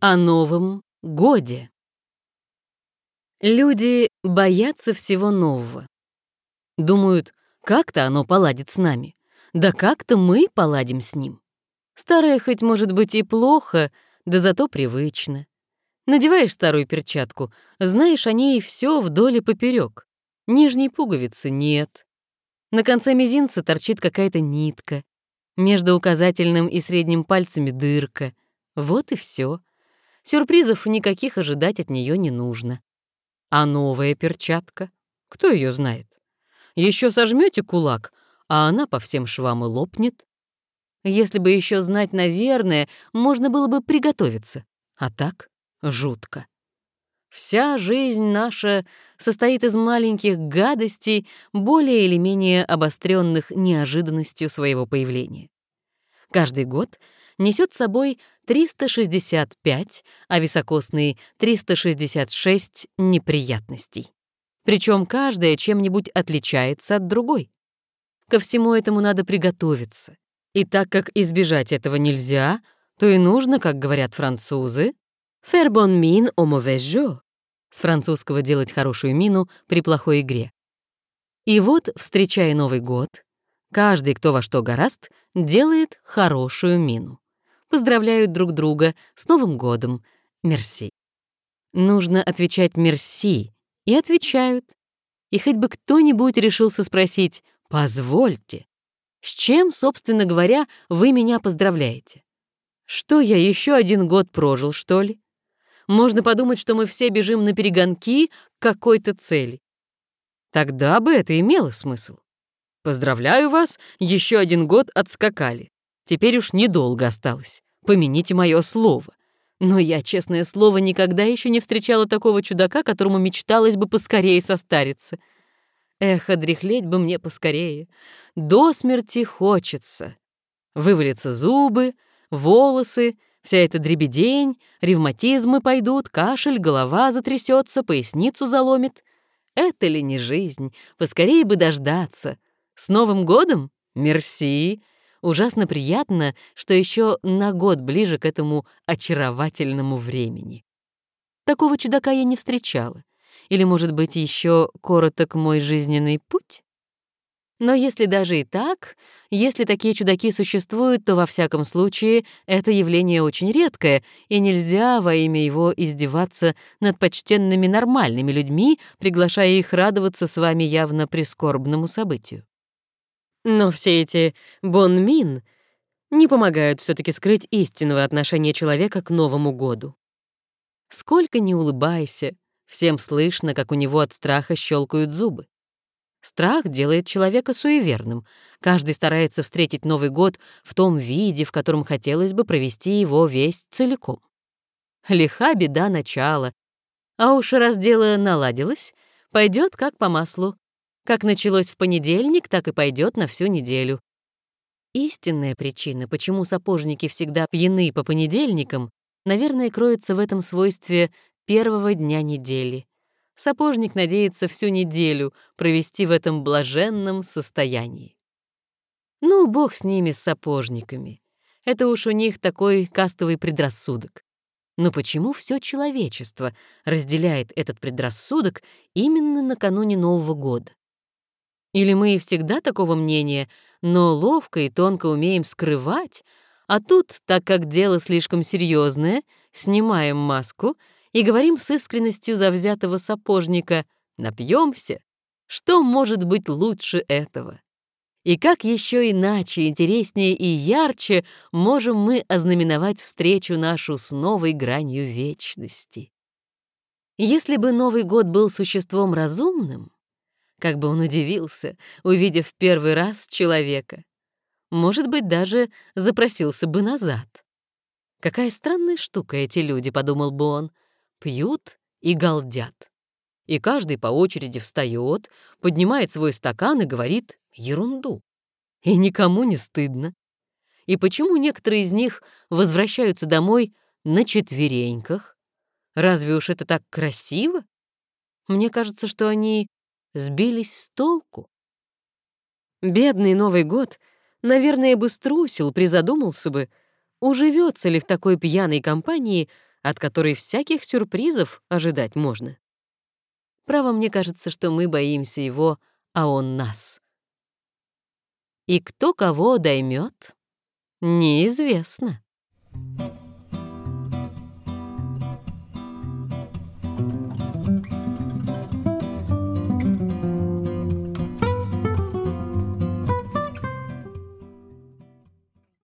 О Новом годе. Люди боятся всего нового. Думают, как-то оно поладит с нами. Да как-то мы поладим с ним. Старое хоть может быть и плохо, да зато привычно. Надеваешь старую перчатку, знаешь о ней все вдоль и поперек. Нижней пуговицы нет. На конце мизинца торчит какая-то нитка. Между указательным и средним пальцами дырка. Вот и все. Сюрпризов никаких ожидать от нее не нужно. А новая перчатка? Кто ее знает? Еще сожмете кулак, а она по всем швам и лопнет. Если бы еще знать, наверное, можно было бы приготовиться. А так жутко. Вся жизнь наша состоит из маленьких гадостей, более или менее обостренных неожиданностью своего появления. Каждый год несет с собой 365, а високосные 366 неприятностей. Причем каждая чем-нибудь отличается от другой. Ко всему этому надо приготовиться. И так как избежать этого нельзя, то и нужно, как говорят французы, «faire bonne mine au mauvais jeu» с французского делать хорошую мину при плохой игре. И вот, встречая Новый год, каждый, кто во что гораст, делает хорошую мину поздравляют друг друга с Новым годом. Мерси. Нужно отвечать «мерси», и отвечают. И хоть бы кто-нибудь решился спросить «позвольте», с чем, собственно говоря, вы меня поздравляете? Что я еще один год прожил, что ли? Можно подумать, что мы все бежим на перегонки к какой-то цели. Тогда бы это имело смысл. Поздравляю вас, еще один год отскакали. Теперь уж недолго осталось. Помяните мое слово. Но я, честное слово, никогда еще не встречала такого чудака, которому мечталось бы поскорее состариться. Эх, одряхлеть бы мне поскорее. До смерти хочется. Вывалятся зубы, волосы, вся эта дребедень, ревматизмы пойдут, кашель, голова затрясется, поясницу заломит. Это ли не жизнь? Поскорее бы дождаться. С Новым годом? Мерси. Ужасно приятно, что еще на год ближе к этому очаровательному времени. Такого чудака я не встречала. Или, может быть, еще короток мой жизненный путь? Но если даже и так, если такие чудаки существуют, то во всяком случае это явление очень редкое, и нельзя во имя его издеваться над почтенными нормальными людьми, приглашая их радоваться с вами явно прискорбному событию. Но все эти бонмин не помогают все таки скрыть истинного отношения человека к Новому году. Сколько ни улыбайся, всем слышно, как у него от страха щелкают зубы. Страх делает человека суеверным. Каждый старается встретить Новый год в том виде, в котором хотелось бы провести его весь целиком. Лиха беда начала. А уж раз дело наладилось, пойдет как по маслу. Как началось в понедельник, так и пойдет на всю неделю. Истинная причина, почему сапожники всегда пьяны по понедельникам, наверное, кроется в этом свойстве первого дня недели. Сапожник надеется всю неделю провести в этом блаженном состоянии. Ну, бог с ними, с сапожниками. Это уж у них такой кастовый предрассудок. Но почему все человечество разделяет этот предрассудок именно накануне Нового года? Или мы и всегда такого мнения, но ловко и тонко умеем скрывать, а тут, так как дело слишком серьезное, снимаем маску и говорим с искренностью завзятого сапожника «напьемся». Что может быть лучше этого? И как еще иначе, интереснее и ярче можем мы ознаменовать встречу нашу с новой гранью вечности? Если бы Новый год был существом разумным, как бы он удивился, увидев первый раз человека. Может быть, даже запросился бы назад. Какая странная штука эти люди, подумал бы он. Пьют и галдят. И каждый по очереди встает, поднимает свой стакан и говорит ерунду. И никому не стыдно. И почему некоторые из них возвращаются домой на четвереньках? Разве уж это так красиво? Мне кажется, что они сбились с толку. Бедный Новый год, наверное, бы струсил, призадумался бы, уживется ли в такой пьяной компании от которой всяких сюрпризов ожидать можно. Право, мне кажется, что мы боимся его, а он нас. И кто кого доймет, неизвестно. Thank you.